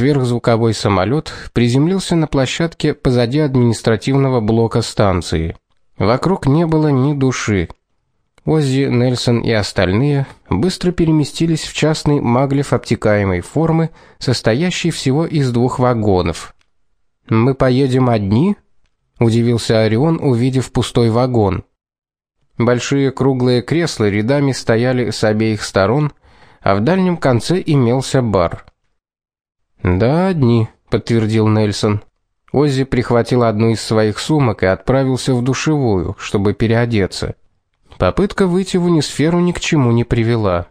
сверхзвуковой самолет приземлился на площадке позади административного блока станции. Вокруг не было ни души. Оззи, Нельсон и остальные быстро переместились в частный маглев обтекаемой формы, состоящий всего из двух вагонов. Мы поедем одни? удивился Орион, увидев пустой вагон. Большие круглые кресла рядами стояли с обеих сторон, а в дальнем конце имелся бар. Да, одни, подтвердил Нельсон. Оззи прихватил одну из своих сумок и отправился в душевую, чтобы переодеться. Попытка выйти в унисферу ни к чему не привела.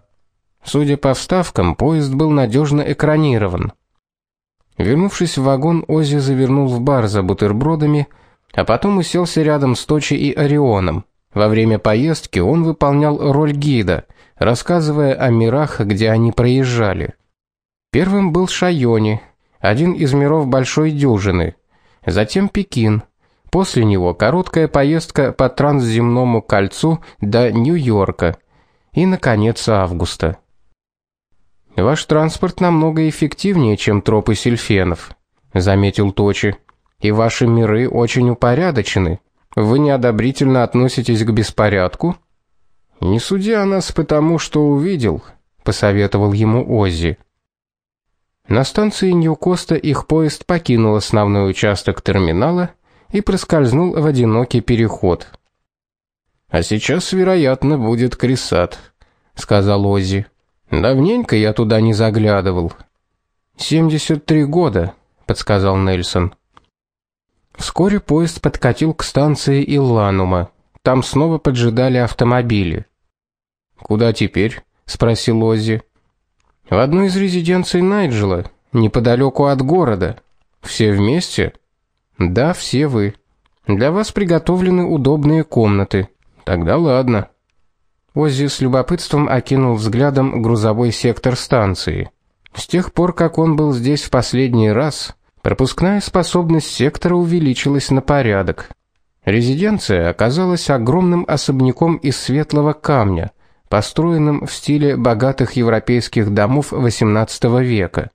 Судя по вставкам, поезд был надежно экранирован. Вернувшись в вагон, Оззи завернул в бар за бутербродами, а потом уселся рядом с Точи и Орионом. Во время поездки он выполнял роль гида, рассказывая о мирах, где они проезжали. Первым был Шайони, один из миров большой дюжины, затем Пекин, После него короткая поездка по трансземному кольцу до Нью-Йорка и наконец августа. Ваш транспорт намного эффективнее, чем тропы сельфенов, заметил Точи. И ваши миры очень упорядочены. Вы неодобрительно относитесь к беспорядку? Не суди о нас потому, что увидел, посоветовал ему Оззи. На станции Нью-Коста их поезд покинул основной участок терминала и проскользнул в одинокий переход. А сейчас, вероятно, будет Крисат, сказал Оззи. Давненько я туда не заглядывал. 73 года, подсказал Нельсон. Вскоре поезд подкатил к станции Илланума. Там снова поджидали автомобили. Куда теперь? спросил Оззи. В одну из резиденций Найджела, неподалеку от города. Все вместе? Да, все вы. Для вас приготовлены удобные комнаты. Тогда ладно. Оззи с любопытством окинул взглядом грузовой сектор станции. С тех пор, как он был здесь в последний раз, пропускная способность сектора увеличилась на порядок. Резиденция оказалась огромным особняком из светлого камня, построенным в стиле богатых европейских домов XVIII века.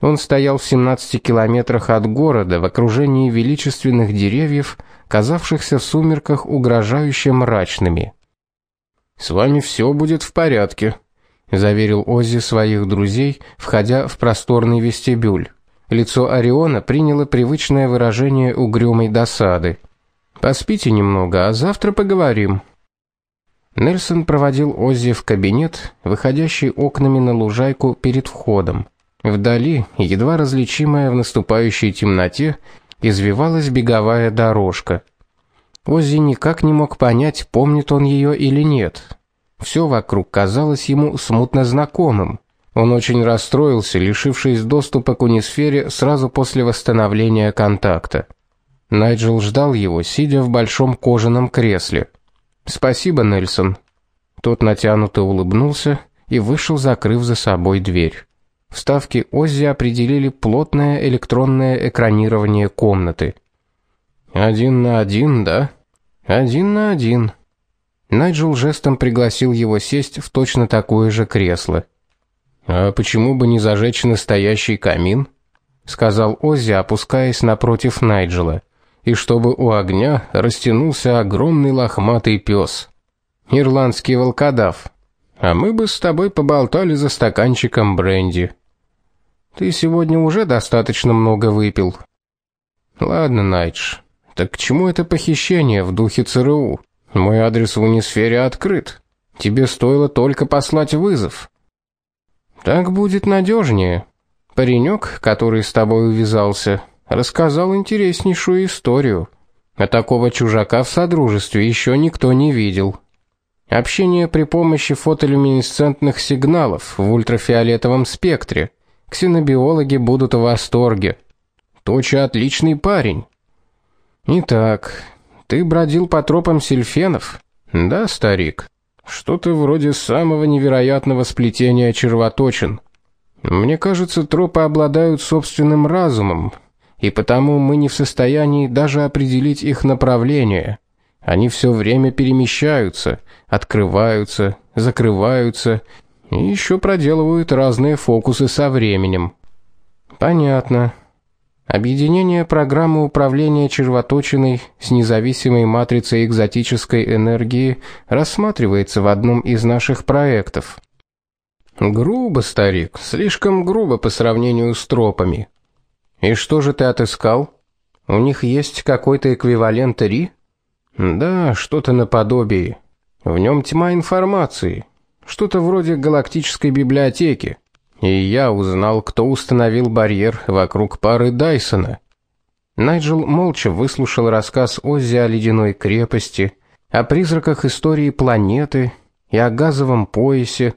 Он стоял в 17 километрах от города в окружении величественных деревьев, казавшихся в сумерках угрожающе мрачными. С вами все будет в порядке, заверил Оззи своих друзей, входя в просторный вестибюль. Лицо Ориона приняло привычное выражение угрюмой досады. Поспите немного, а завтра поговорим. Нельсон проводил Оззи в кабинет, выходящий окнами на лужайку перед входом. Вдали, едва различимая в наступающей темноте, извивалась беговая дорожка. Оззи никак не мог понять, помнит он ее или нет. Все вокруг казалось ему смутно знакомым. Он очень расстроился, лишившись доступа к унисфере сразу после восстановления контакта. Найджел ждал его, сидя в большом кожаном кресле. "Спасибо, Нельсон". Тот натянуто улыбнулся и вышел, закрыв за собой дверь. Вставки Оззи определили плотное электронное экранирование комнаты. Один на один, да? Один на один. Найджел жестом пригласил его сесть в точно такое же кресло. А почему бы не зажечь настоящий камин? сказал Оззи, опускаясь напротив Найджела, и чтобы у огня растянулся огромный лохматый пес. Ирландский волкодав. А мы бы с тобой поболтали за стаканчиком бренди. Ты сегодня уже достаточно много выпил. Ладно, Найдж. Так к чему это похищение в духе ЦРУ? Мой адрес в унисфере открыт. Тебе стоило только послать вызов. Так будет надежнее. Паренек, который с тобой увязался, рассказал интереснейшую историю. А такого чужака в содружестве еще никто не видел. Общение при помощи фотолюминесцентных сигналов в ультрафиолетовом спектре. Ксенобиологи будут в восторге. Точа отличный парень. Итак, ты бродил по тропам сельфенов? Да, старик. Что-то вроде самого невероятного сплетения червоточин. Мне кажется, тропы обладают собственным разумом, и потому мы не в состоянии даже определить их направление. Они все время перемещаются, открываются, закрываются и еще проделывают разные фокусы со временем. Понятно. Объединение программы управления червоточиной с независимой матрицей экзотической энергии рассматривается в одном из наших проектов. Грубо, старик, слишком грубо по сравнению с тропами. И что же ты отыскал? У них есть какой-то эквивалент РИ? Да, что-то наподобие. В нем тьма информации, что-то вроде галактической библиотеки. И я узнал, кто установил барьер вокруг пары Дайсона. Найджел молча выслушал рассказ Оззи о ледяной крепости, о призраках истории планеты и о газовом поясе.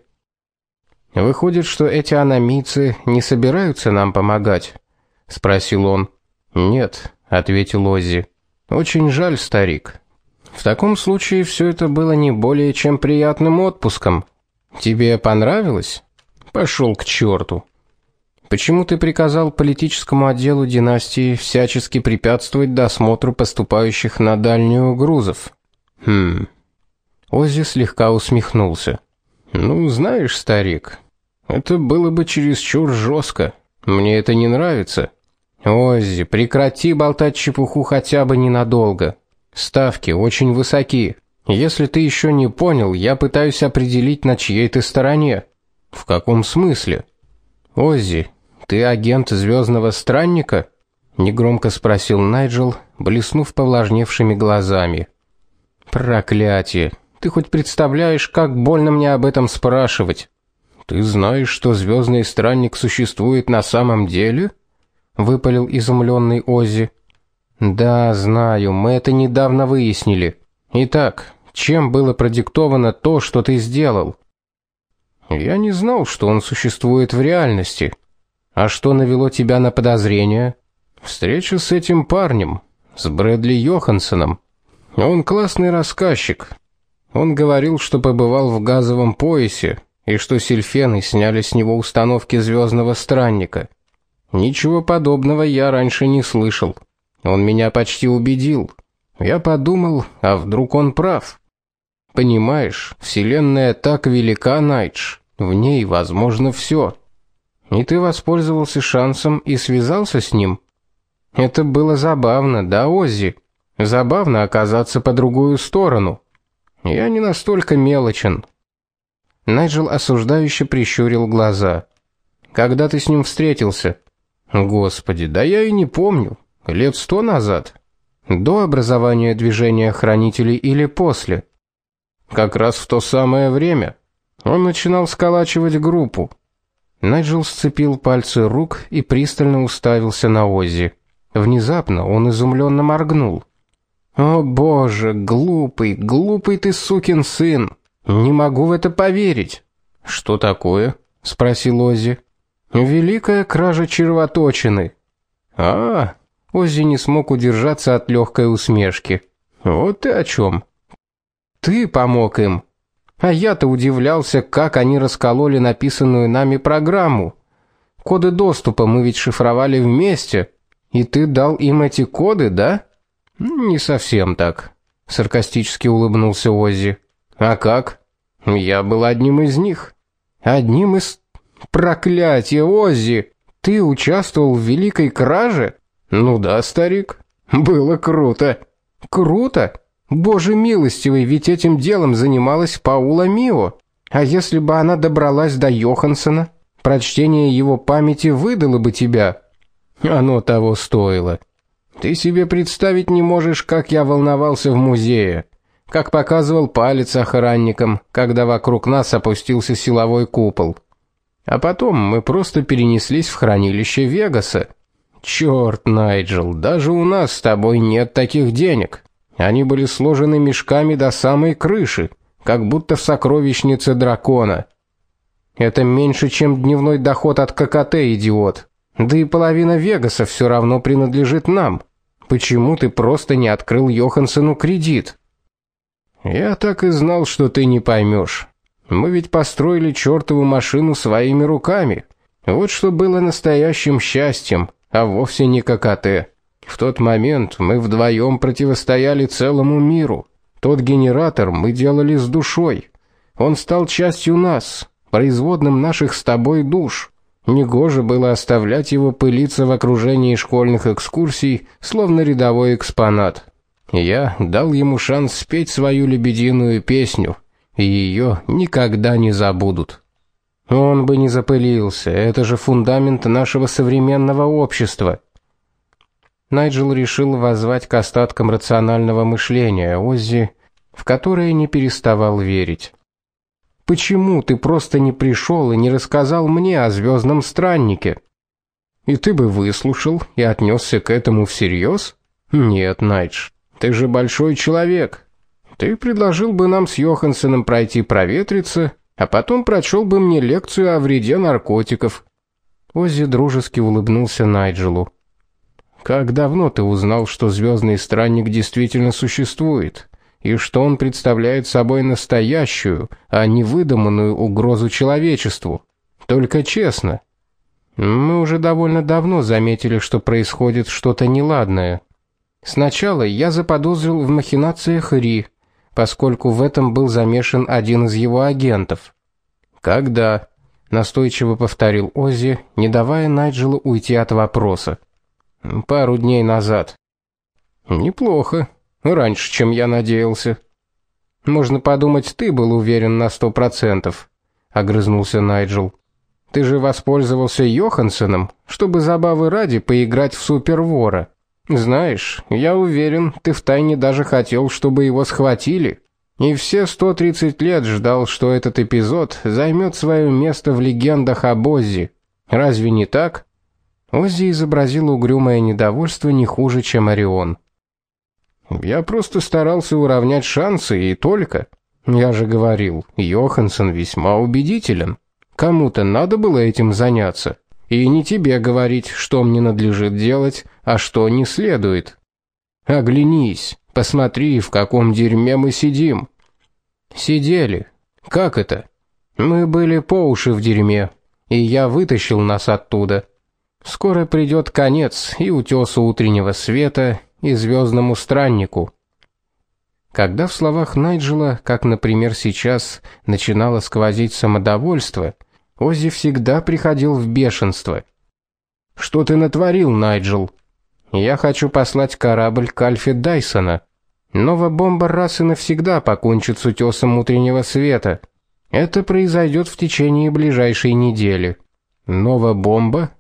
Выходит, что эти аномийцы не собираются нам помогать, спросил он. Нет, ответил Оззи. Очень жаль, старик. В таком случае все это было не более чем приятным отпуском. Тебе понравилось? Пошел к черту. Почему ты приказал политическому отделу династии всячески препятствовать досмотру поступающих на дальнюю грузов? Хм. Оззи слегка усмехнулся. Ну, знаешь, старик, это было бы чересчур жестко. Мне это не нравится. Оззи, прекрати болтать чепуху хотя бы ненадолго. Ставки очень высоки. Если ты еще не понял, я пытаюсь определить, на чьей ты стороне. В каком смысле? Оззи, ты агент звездного странника? негромко спросил Найджел, блеснув повлажневшими глазами. Проклятие. Ты хоть представляешь, как больно мне об этом спрашивать? Ты знаешь, что звездный странник существует на самом деле? Выпалил изумленный Оззи. Да, знаю, мы это недавно выяснили. Итак, чем было продиктовано то, что ты сделал? Я не знал, что он существует в реальности. А что навело тебя на подозрение? Встреча с этим парнем, с Брэдли Йохансеном. Он классный рассказчик. Он говорил, что побывал в газовом поясе и что сильфены сняли с него установки звездного странника. Ничего подобного я раньше не слышал. Он меня почти убедил. Я подумал, а вдруг он прав? Понимаешь, вселенная так велика, Найдж. В ней возможно все. И ты воспользовался шансом и связался с ним. Это было забавно, да, Оззи? Забавно оказаться по другую сторону. Я не настолько мелочен. Найджел осуждающе прищурил глаза. Когда ты с ним встретился? Господи, да я и не помню. Лет сто назад. До образования движения хранителей или после? Как раз в то самое время. Он начинал сколачивать группу. Найджел сцепил пальцы рук и пристально уставился на Оззи. Внезапно он изумленно моргнул. О, боже, глупый, глупый ты сукин сын. Не могу в это поверить. Что такое? спросил Оззи. Великая кража червоточины. А, Оззи не смог удержаться от легкой усмешки. Вот ты о чем. Ты помог им. А я-то удивлялся, как они раскололи написанную нами программу. Коды доступа мы ведь шифровали вместе, и ты дал им эти коды, да? Не совсем так, саркастически улыбнулся Оззи. А как? Я был одним из них. Одним из Проклятие, Оззи, ты участвовал в великой краже? Ну да, старик. Было круто. Круто? Боже милостивый, ведь этим делом занималась Паула Мио. А если бы она добралась до Йохансена, прочтение его памяти выдало бы тебя. Оно того стоило. Ты себе представить не можешь, как я волновался в музее, как показывал палец охранникам, когда вокруг нас опустился силовой купол. А потом мы просто перенеслись в хранилище Вегаса. Черт, Найджел, даже у нас с тобой нет таких денег. Они были сложены мешками до самой крыши, как будто в сокровищнице дракона. Это меньше, чем дневной доход от ККТ, идиот. Да и половина Вегаса все равно принадлежит нам. Почему ты просто не открыл Йохансену кредит? Я так и знал, что ты не поймешь. Мы ведь построили чертову машину своими руками. Вот что было настоящим счастьем, а вовсе не ККТ. В тот момент мы вдвоем противостояли целому миру. Тот генератор мы делали с душой. Он стал частью нас, производным наших с тобой душ. Негоже было оставлять его пылиться в окружении школьных экскурсий, словно рядовой экспонат. Я дал ему шанс спеть свою лебединую песню, и ее никогда не забудут. Он бы не запылился, это же фундамент нашего современного общества. Найджел решил воззвать к остаткам рационального мышления Оззи, в которое не переставал верить. Почему ты просто не пришел и не рассказал мне о звездном страннике? И ты бы выслушал и отнесся к этому всерьез? Нет, Найдж. Ты же большой человек. Ты предложил бы нам с Йохансеном пройти проветриться, а потом прочел бы мне лекцию о вреде наркотиков. Оззи дружески улыбнулся Найджелу. Как давно ты узнал, что звездный странник действительно существует, и что он представляет собой настоящую, а не выдуманную угрозу человечеству? Только честно. Мы уже довольно давно заметили, что происходит что-то неладное. Сначала я заподозрил в махинациях Ри, поскольку в этом был замешан один из его агентов. Когда? настойчиво повторил Оззи, не давая Найджелу уйти от вопроса. Пару дней назад. Неплохо. Раньше, чем я надеялся. Можно подумать, ты был уверен на сто процентов. огрызнулся Найджел. Ты же воспользовался Йохансеном, чтобы забавы ради поиграть в супервора. Знаешь, я уверен, ты втайне даже хотел, чтобы его схватили. И все 130 лет ждал, что этот эпизод займет свое место в легендах об Оззи. Разве не так? Оззи изобразил угрюмое недовольство не хуже, чем Орион. Я просто старался уравнять шансы и только. Я же говорил, Йоханссон весьма убедителен. Кому-то надо было этим заняться. И не тебе говорить, что мне надлежит делать, а что не следует. Оглянись, посмотри, в каком дерьме мы сидим. Сидели. Как это? Мы были по уши в дерьме, и я вытащил нас оттуда. Скоро придет конец и утесу утреннего света, и звездному страннику. Когда в словах Найджела, как, например, сейчас, начинало сквозить самодовольство, Оззи всегда приходил в бешенство. Что ты натворил, Найджел? Я хочу послать корабль к Альфе Дайсона. Новая бомба раз и навсегда покончит с утесом утреннего света. Это произойдет в течение ближайшей недели. Новая бомба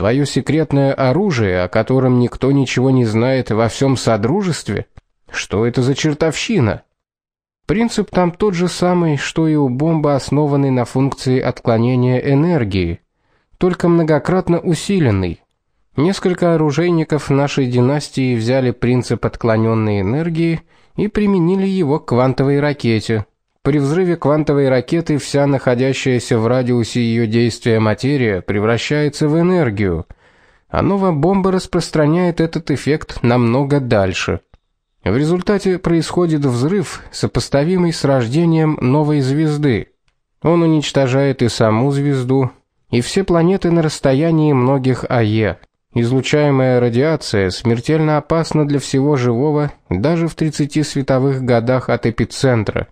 Твое секретное оружие, о котором никто ничего не знает во всем содружестве? Что это за чертовщина? Принцип там тот же самый, что и у бомбы, основанной на функции отклонения энергии, только многократно усиленный. Несколько оружейников нашей династии взяли принцип отклоненной энергии и применили его к квантовой ракете. При взрыве квантовой ракеты вся находящаяся в радиусе ее действия материя превращается в энергию, а новая бомба распространяет этот эффект намного дальше. В результате происходит взрыв, сопоставимый с рождением новой звезды. Он уничтожает и саму звезду, и все планеты на расстоянии многих АЕ. Излучаемая радиация смертельно опасна для всего живого даже в 30 световых годах от эпицентра.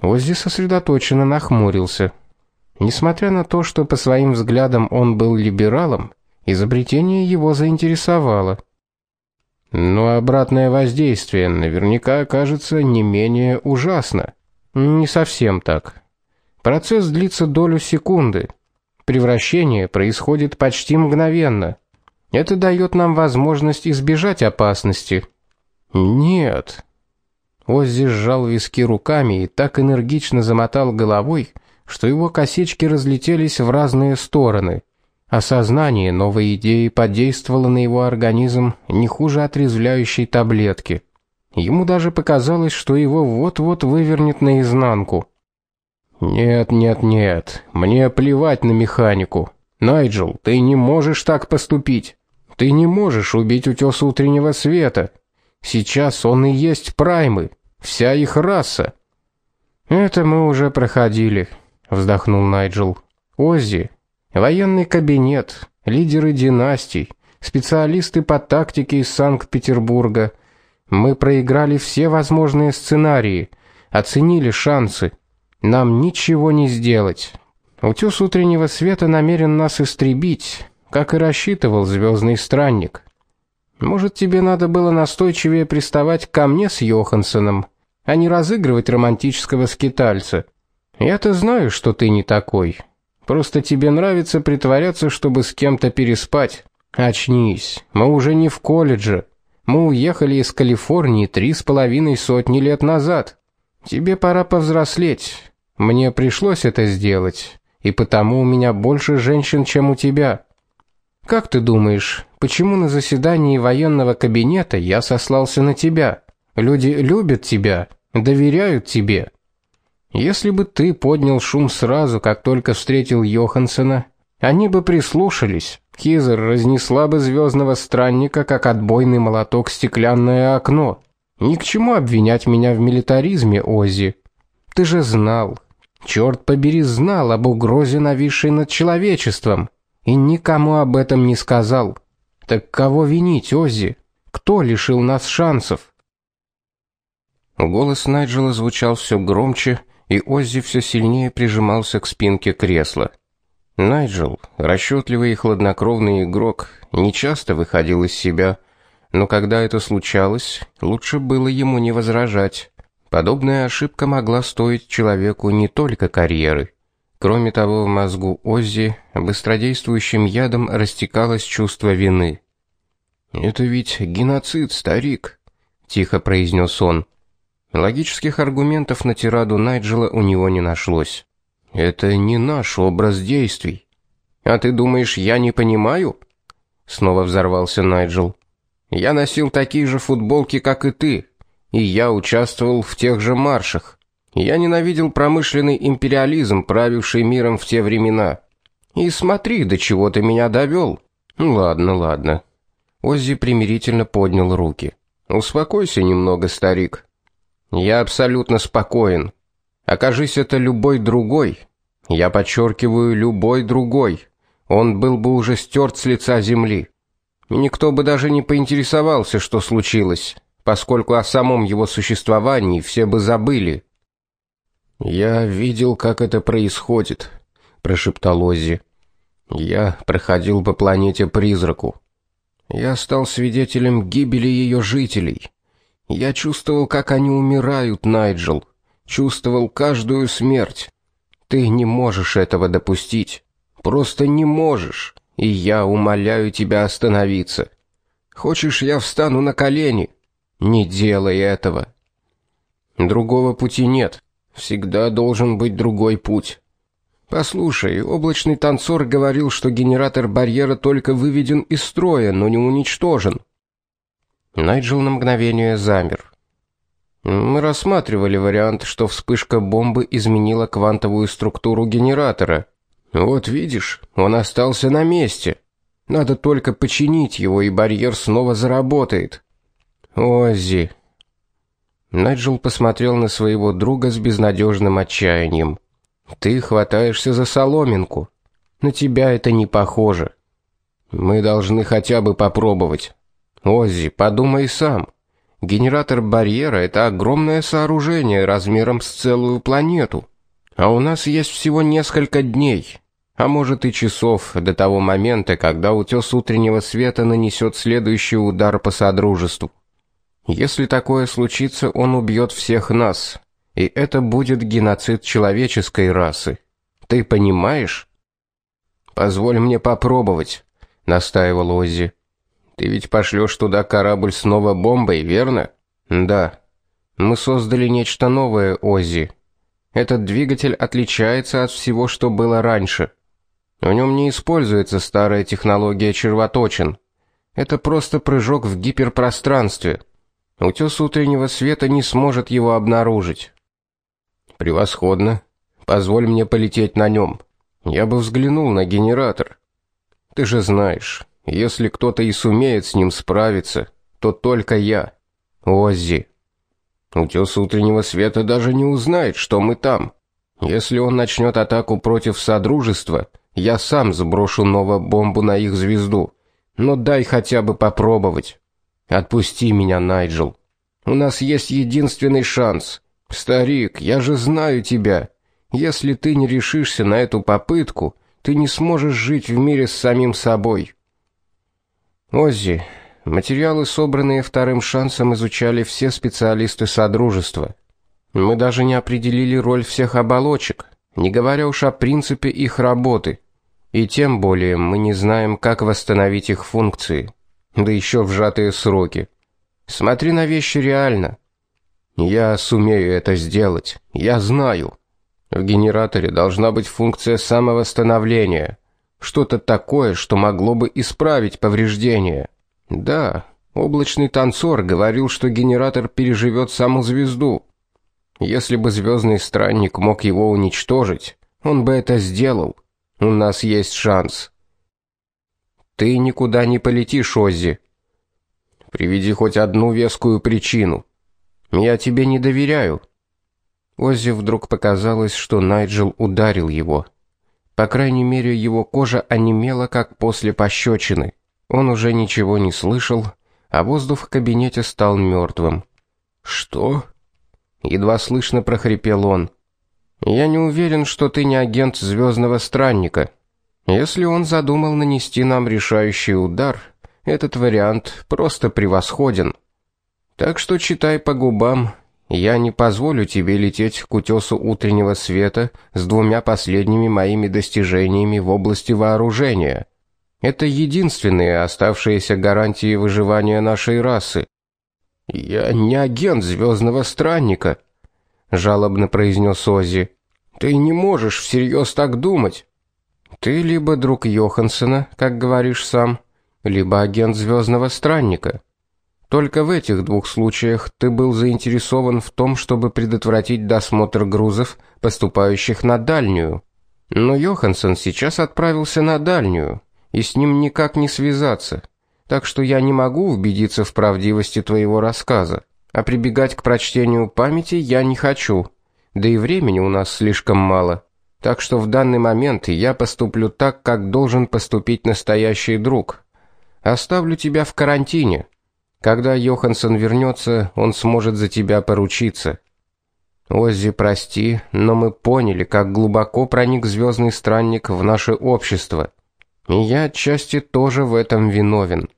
Оззи сосредоточенно нахмурился. Несмотря на то, что по своим взглядам он был либералом, изобретение его заинтересовало. Но обратное воздействие наверняка окажется не менее ужасно. Не совсем так. Процесс длится долю секунды. Превращение происходит почти мгновенно. Это дает нам возможность избежать опасности. Нет, Оззи сжал виски руками и так энергично замотал головой, что его косички разлетелись в разные стороны. Осознание новой идеи подействовало на его организм не хуже отрезвляющей таблетки. Ему даже показалось, что его вот-вот вывернет наизнанку. Нет, нет, нет. Мне плевать на механику. Найджел, ты не можешь так поступить. Ты не можешь убить утёс утреннего света. Сейчас он и есть праймы, вся их раса. Это мы уже проходили, вздохнул Найджел. Оззи, военный кабинет, лидеры династий, специалисты по тактике из Санкт-Петербурга. Мы проиграли все возможные сценарии, оценили шансы. Нам ничего не сделать. Утёс утреннего света намерен нас истребить, как и рассчитывал звездный странник. Может, тебе надо было настойчивее приставать ко мне с Йохансеном, а не разыгрывать романтического скитальца. Я-то знаю, что ты не такой. Просто тебе нравится притворяться, чтобы с кем-то переспать. Очнись. Мы уже не в колледже. Мы уехали из Калифорнии три с половиной сотни лет назад. Тебе пора повзрослеть. Мне пришлось это сделать и потому у меня больше женщин, чем у тебя. Как ты думаешь, почему на заседании военного кабинета я сослался на тебя? Люди любят тебя, доверяют тебе. Если бы ты поднял шум сразу, как только встретил Йохансена, они бы прислушались. Хизер разнесла бы звездного странника как отбойный молоток стеклянное окно. Ни к чему обвинять меня в милитаризме, Ози. Ты же знал, Черт побери, знал об угрозе, нависшей над человечеством, и никому об этом не сказал. Так кого винить, Оззи? Кто лишил нас шансов? Голос Найджела звучал все громче, и Оззи все сильнее прижимался к спинке кресла. Найджел, расчетливый и хладнокровный игрок, не часто выходил из себя, но когда это случалось, лучше было ему не возражать. Подобная ошибка могла стоить человеку не только карьеры. Кроме того, в мозгу Оззи быстродействующим ядом растекалось чувство вины. Это ведь геноцид, старик, тихо произнес он. Логических аргументов на тираду Найджела у него не нашлось. Это не наш образ действий. А ты думаешь, я не понимаю? Снова взорвался Найджел. Я носил такие же футболки, как и ты и я участвовал в тех же маршах. Я ненавидел промышленный империализм, правивший миром в те времена. И смотри, до чего ты меня довел. Ну ладно, ладно. Оззи примирительно поднял руки. Успокойся немного, старик. Я абсолютно спокоен. Окажись это любой другой, я подчеркиваю, любой другой, он был бы уже стерт с лица земли. Никто бы даже не поинтересовался, что случилось поскольку о самом его существовании все бы забыли. Я видел, как это происходит, прошептал Оззи. Я проходил по планете Призраку. Я стал свидетелем гибели ее жителей. Я чувствовал, как они умирают, Найджел. Чувствовал каждую смерть. Ты не можешь этого допустить. Просто не можешь. И я умоляю тебя остановиться. Хочешь, я встану на колени? Не делай этого. Другого пути нет. Всегда должен быть другой путь. Послушай, облачный танцор говорил, что генератор барьера только выведен из строя, но не уничтожен. Найджел на мгновение замер. Мы рассматривали вариант, что вспышка бомбы изменила квантовую структуру генератора. Вот видишь, он остался на месте. Надо только починить его, и барьер снова заработает. Оззи. Найджел посмотрел на своего друга с безнадежным отчаянием. Ты хватаешься за соломинку. На тебя это не похоже. Мы должны хотя бы попробовать. Оззи, подумай сам. Генератор барьера это огромное сооружение размером с целую планету. А у нас есть всего несколько дней, а может и часов до того момента, когда утес утреннего света нанесет следующий удар по содружеству. Если такое случится, он убьет всех нас, и это будет геноцид человеческой расы. Ты понимаешь? Позволь мне попробовать, настаивал Оззи. Ты ведь пошлешь туда корабль с новой бомбой, верно? Да. Мы создали нечто новое, Оззи. Этот двигатель отличается от всего, что было раньше. В нем не используется старая технология червоточин. Это просто прыжок в гиперпространстве. Утес утреннего света не сможет его обнаружить. Превосходно. Позволь мне полететь на нем. Я бы взглянул на генератор. Ты же знаешь, если кто-то и сумеет с ним справиться, то только я. Оззи. Утес утреннего света даже не узнает, что мы там. Если он начнет атаку против содружества, я сам сброшу новую бомбу на их звезду. Но дай хотя бы попробовать. Отпусти меня, Найджел. У нас есть единственный шанс. Старик, я же знаю тебя. Если ты не решишься на эту попытку, ты не сможешь жить в мире с самим собой. Оззи, материалы, собранные вторым шансом, изучали все специалисты содружества. Мы даже не определили роль всех оболочек, не говоря уж о принципе их работы. И тем более мы не знаем, как восстановить их функции, да еще в сжатые сроки. Смотри на вещи реально. Я сумею это сделать. Я знаю. В генераторе должна быть функция самовосстановления, что-то такое, что могло бы исправить повреждения. Да, облачный танцор говорил, что генератор переживет саму звезду. Если бы звездный странник мог его уничтожить, он бы это сделал. У нас есть шанс. Ты никуда не полетишь, Оззи. Приведи хоть одну вескую причину. Я тебе не доверяю. Оззи вдруг показалось, что Найджел ударил его. По крайней мере, его кожа онемела, как после пощечины. Он уже ничего не слышал, а воздух в кабинете стал мертвым. Что? едва слышно прохрипел он. Я не уверен, что ты не агент звездного странника. Если он задумал нанести нам решающий удар, этот вариант просто превосходен. Так что читай по губам. Я не позволю тебе лететь к утесу утреннего света с двумя последними моими достижениями в области вооружения. Это единственные оставшиеся гарантии выживания нашей расы. Я не агент звездного странника, жалобно произнес Ози. Ты не можешь всерьез так думать. Ты либо друг Йохансена, как говоришь сам, либо агент звездного странника. Только в этих двух случаях ты был заинтересован в том, чтобы предотвратить досмотр грузов, поступающих на дальнюю. Но Йоханссон сейчас отправился на дальнюю, и с ним никак не связаться так что я не могу убедиться в правдивости твоего рассказа. А прибегать к прочтению памяти я не хочу. Да и времени у нас слишком мало. Так что в данный момент я поступлю так, как должен поступить настоящий друг. Оставлю тебя в карантине. Когда Йоханссон вернется, он сможет за тебя поручиться. Оззи, прости, но мы поняли, как глубоко проник звездный странник в наше общество. И я отчасти тоже в этом виновен.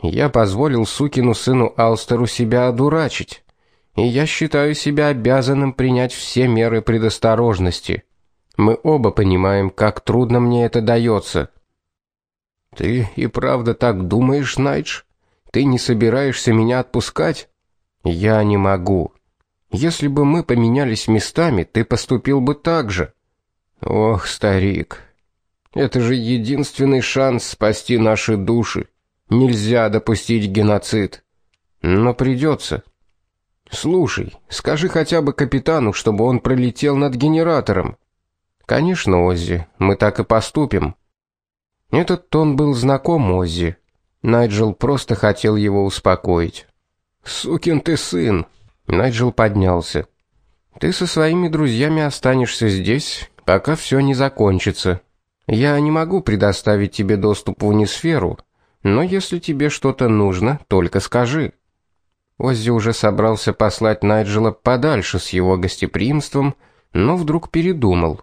Я позволил сукину сыну Алстеру себя одурачить, и я считаю себя обязанным принять все меры предосторожности. Мы оба понимаем, как трудно мне это дается. Ты и правда так думаешь, Найдж? Ты не собираешься меня отпускать? Я не могу. Если бы мы поменялись местами, ты поступил бы так же. Ох, старик. Это же единственный шанс спасти наши души. Нельзя допустить геноцид. Но придется. Слушай, скажи хотя бы капитану, чтобы он пролетел над генератором. Конечно, Оззи, мы так и поступим. Этот тон был знаком Оззи. Найджел просто хотел его успокоить. Сукин ты сын. Найджел поднялся. Ты со своими друзьями останешься здесь, пока все не закончится. Я не могу предоставить тебе доступ в унисферу, но если тебе что-то нужно, только скажи. Оззи уже собрался послать Найджела подальше с его гостеприимством, но вдруг передумал.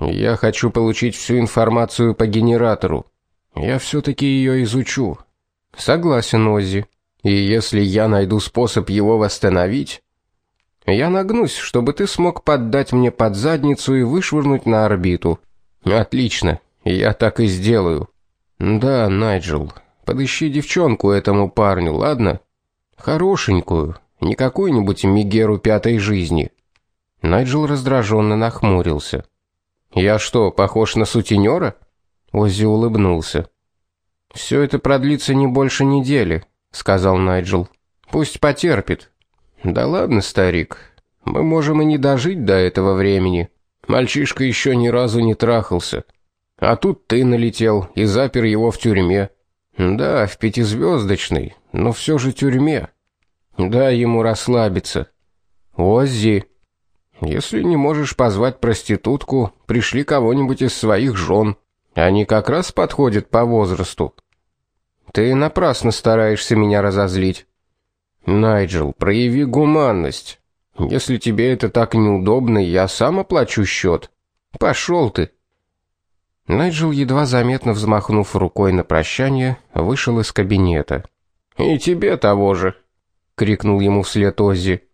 Я хочу получить всю информацию по генератору. Я все таки ее изучу. Согласен, Оззи. И если я найду способ его восстановить, я нагнусь, чтобы ты смог поддать мне под задницу и вышвырнуть на орбиту. Отлично. Я так и сделаю. Да, Найджел, подыщи девчонку этому парню, ладно? Хорошенькую, не какую-нибудь Мигеру пятой жизни. Найджел раздраженно нахмурился. Я что, похож на сутенера? Оззи улыбнулся. Все это продлится не больше недели, сказал Найджел. Пусть потерпит. Да ладно, старик. Мы можем и не дожить до этого времени. Мальчишка еще ни разу не трахался. А тут ты налетел и запер его в тюрьме. Да, в пятизвездочной, но все же тюрьме. Да, ему расслабиться. Оззи, если не можешь позвать проститутку, пришли кого-нибудь из своих жен. Они как раз подходят по возрасту. Ты напрасно стараешься меня разозлить. Найджел, прояви гуманность. Если тебе это так неудобно, я сам оплачу счет. Пошел ты. Найджел едва заметно взмахнув рукой на прощание, вышел из кабинета. И тебе того же, крикнул ему вслед Оззи.